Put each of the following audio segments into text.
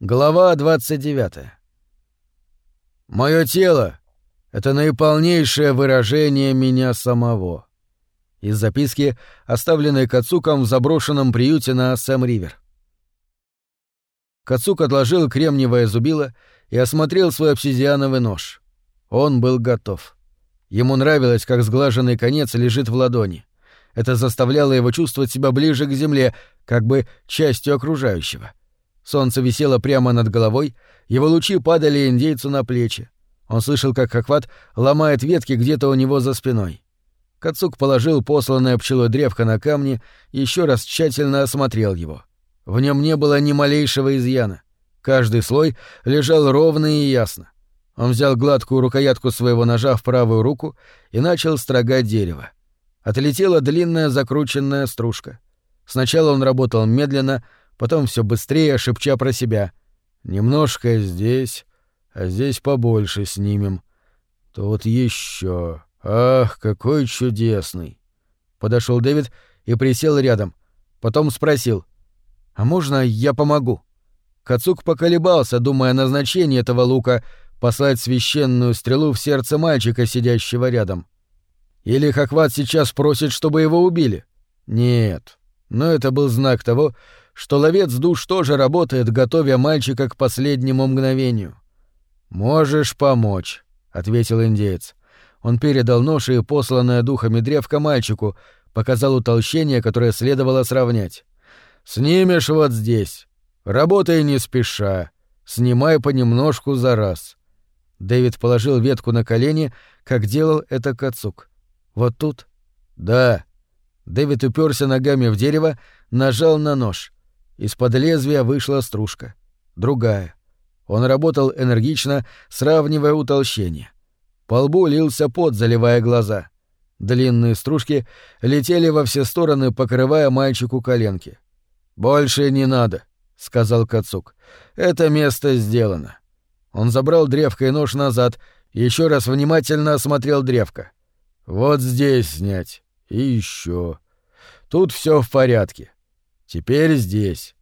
Глава 29. Мое тело — это наиполнейшее выражение меня самого. Из записки, оставленной Кацуком в заброшенном приюте на Сэм-Ривер. Кацук отложил кремниевое зубило и осмотрел свой обсидиановый нож. Он был готов. Ему нравилось, как сглаженный конец лежит в ладони. Это заставляло его чувствовать себя ближе к земле, как бы частью окружающего. Солнце висело прямо над головой, его лучи падали индейцу на плечи. Он слышал, как Хакват ломает ветки где-то у него за спиной. Кацук положил посланное пчелой древко на камни и еще раз тщательно осмотрел его. В нем не было ни малейшего изъяна. Каждый слой лежал ровно и ясно. Он взял гладкую рукоятку своего ножа в правую руку и начал строгать дерево. Отлетела длинная закрученная стружка. Сначала он работал медленно, потом все быстрее, шепча про себя. «Немножко здесь, а здесь побольше снимем. Вот еще. Ах, какой чудесный!» Подошел Дэвид и присел рядом. Потом спросил. «А можно я помогу?» Кацук поколебался, думая о назначении этого лука — послать священную стрелу в сердце мальчика, сидящего рядом. Или Хакват сейчас просит, чтобы его убили? Нет. Но это был знак того, что ловец душ тоже работает, готовя мальчика к последнему мгновению. «Можешь помочь», — ответил индеец. Он передал нож и посланное духами древко мальчику, показал утолщение, которое следовало сравнять. «Снимешь вот здесь. Работай не спеша. Снимай понемножку за раз». Дэвид положил ветку на колени, как делал это Кацук. «Вот тут?» «Да». Дэвид уперся ногами в дерево, нажал на нож — из-под лезвия вышла стружка. Другая. Он работал энергично, сравнивая утолщение. По лбу лился пот, заливая глаза. Длинные стружки летели во все стороны, покрывая мальчику коленки. «Больше не надо», — сказал Кацук. «Это место сделано». Он забрал древко и нож назад, еще раз внимательно осмотрел древко. «Вот здесь снять. И еще. Тут все в порядке. Теперь здесь.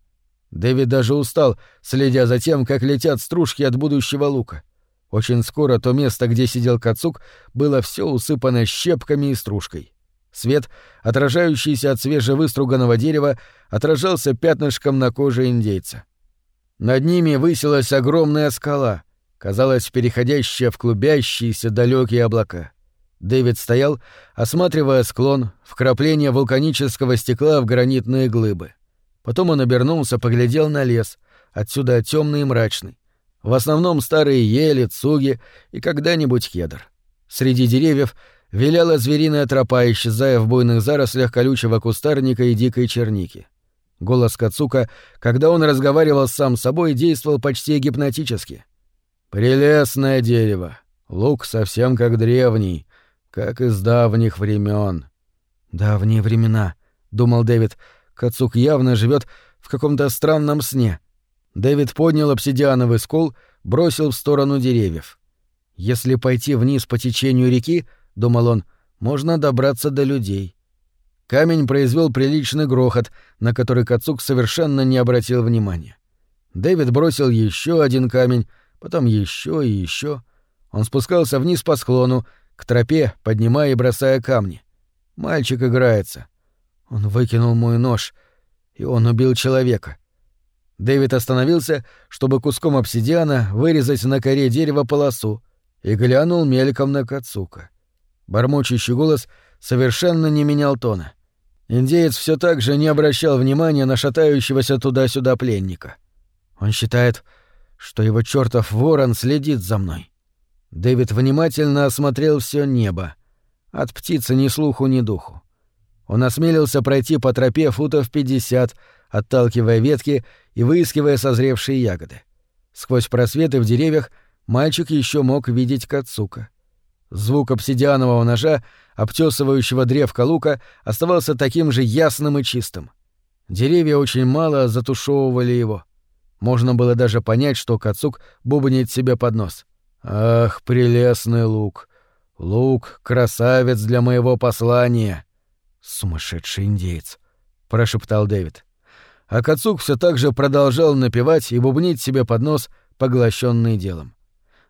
Дэвид даже устал, следя за тем, как летят стружки от будущего лука. Очень скоро то место, где сидел Кацук, было все усыпано щепками и стружкой. Свет, отражающийся от свежевыструганного дерева, отражался пятнышком на коже индейца. Над ними высилась огромная скала, казалось, переходящая в клубящиеся далекие облака. Дэвид стоял, осматривая склон, вкрапление вулканического стекла в гранитные глыбы. Потом он обернулся, поглядел на лес, отсюда темный и мрачный. В основном старые ели, цуги и когда-нибудь кедр. Среди деревьев виляла звериная тропа, исчезая в буйных зарослях колючего кустарника и дикой черники. Голос Кацука, когда он разговаривал сам с собой, действовал почти гипнотически. «Прелестное дерево. Лук совсем как древний как из давних времен. Давние времена, думал Дэвид. Кацук явно живет в каком-то странном сне. Дэвид поднял обсидиановый скол, бросил в сторону деревьев. Если пойти вниз по течению реки, думал он, можно добраться до людей. Камень произвел приличный грохот, на который Кацук совершенно не обратил внимания. Дэвид бросил еще один камень, потом еще и еще. Он спускался вниз по склону, к тропе, поднимая и бросая камни. Мальчик играется. Он выкинул мой нож, и он убил человека. Дэвид остановился, чтобы куском обсидиана вырезать на коре дерева полосу, и глянул мельком на Кацука. Бормочущий голос совершенно не менял тона. Индеец все так же не обращал внимания на шатающегося туда-сюда пленника. Он считает, что его чертов ворон следит за мной. Дэвид внимательно осмотрел все небо. От птицы ни слуху, ни духу. Он осмелился пройти по тропе футов пятьдесят, отталкивая ветки и выискивая созревшие ягоды. Сквозь просветы в деревьях мальчик еще мог видеть Кацука. Звук обсидианового ножа, обтесывающего древко лука, оставался таким же ясным и чистым. Деревья очень мало затушевывали его. Можно было даже понять, что Кацук бубнит себе под нос. Ах, прелестный лук! Лук — красавец для моего послания! Сумасшедший индеец! — прошептал Дэвид. а Кацук все так же продолжал напевать и бубнить себе под нос, поглощенный делом.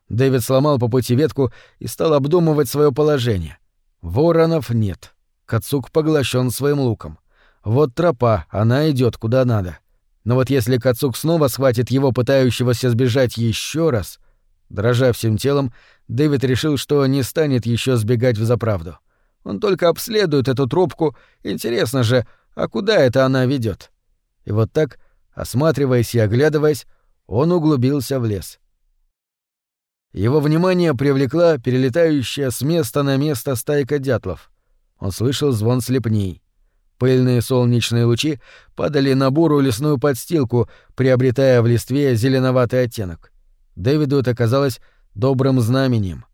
Дэвид сломал по пути ветку и стал обдумывать свое положение. Воронов нет. Кацук поглощен своим луком. Вот тропа, она идет куда надо. Но вот если Кацук снова схватит его, пытающегося сбежать еще раз... Дрожа всем телом, Дэвид решил, что не станет еще сбегать в заправду. Он только обследует эту трубку. Интересно же, а куда это она ведет? И вот так, осматриваясь и оглядываясь, он углубился в лес. Его внимание привлекла перелетающая с места на место стайка дятлов. Он слышал звон слепней. Пыльные солнечные лучи падали на бурую лесную подстилку, приобретая в листве зеленоватый оттенок. Дэвиду это казалось добрым знаменем.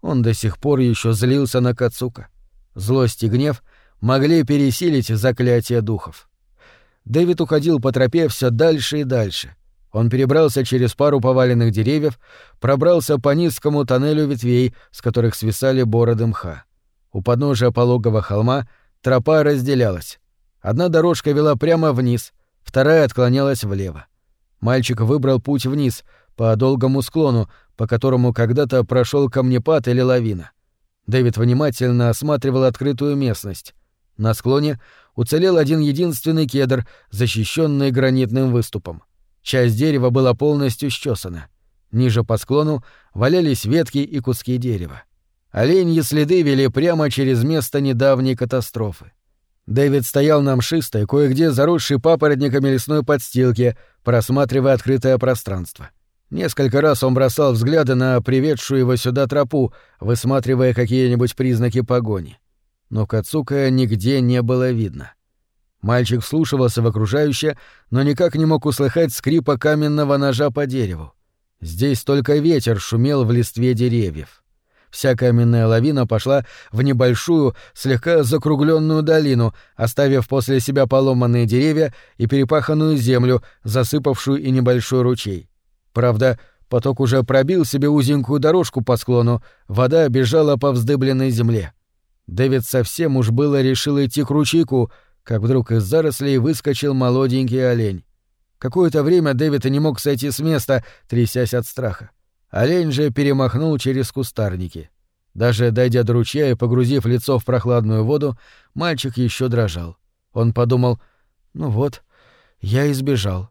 Он до сих пор еще злился на Кацука. Злость и гнев могли пересилить заклятие духов. Дэвид уходил по тропе все дальше и дальше. Он перебрался через пару поваленных деревьев, пробрался по низкому тоннелю ветвей, с которых свисали бороды мха. У подножия пологого холма тропа разделялась. Одна дорожка вела прямо вниз, вторая отклонялась влево. Мальчик выбрал путь вниз, по долгому склону, по которому когда-то прошел камнепад или лавина. Дэвид внимательно осматривал открытую местность. На склоне уцелел один единственный кедр, защищенный гранитным выступом. Часть дерева была полностью счесана. Ниже по склону валялись ветки и куски дерева. Оленьи следы вели прямо через место недавней катастрофы. Дэвид стоял на мшистой, кое-где заросшей папоротниками лесной подстилке, просматривая открытое пространство. Несколько раз он бросал взгляды на приведшую его сюда тропу, высматривая какие-нибудь признаки погони. Но Кацука нигде не было видно. Мальчик вслушивался в окружающее, но никак не мог услыхать скрипа каменного ножа по дереву. Здесь только ветер шумел в листве деревьев. Вся каменная лавина пошла в небольшую, слегка закругленную долину, оставив после себя поломанные деревья и перепаханную землю, засыпавшую и небольшой ручей. Правда, поток уже пробил себе узенькую дорожку по склону, вода бежала по вздыбленной земле. Дэвид совсем уж было решил идти к ручейку, как вдруг из зарослей выскочил молоденький олень. Какое-то время Дэвид не мог сойти с места, трясясь от страха. Олень же перемахнул через кустарники. Даже дойдя до ручья и погрузив лицо в прохладную воду, мальчик еще дрожал. Он подумал, ну вот, я избежал.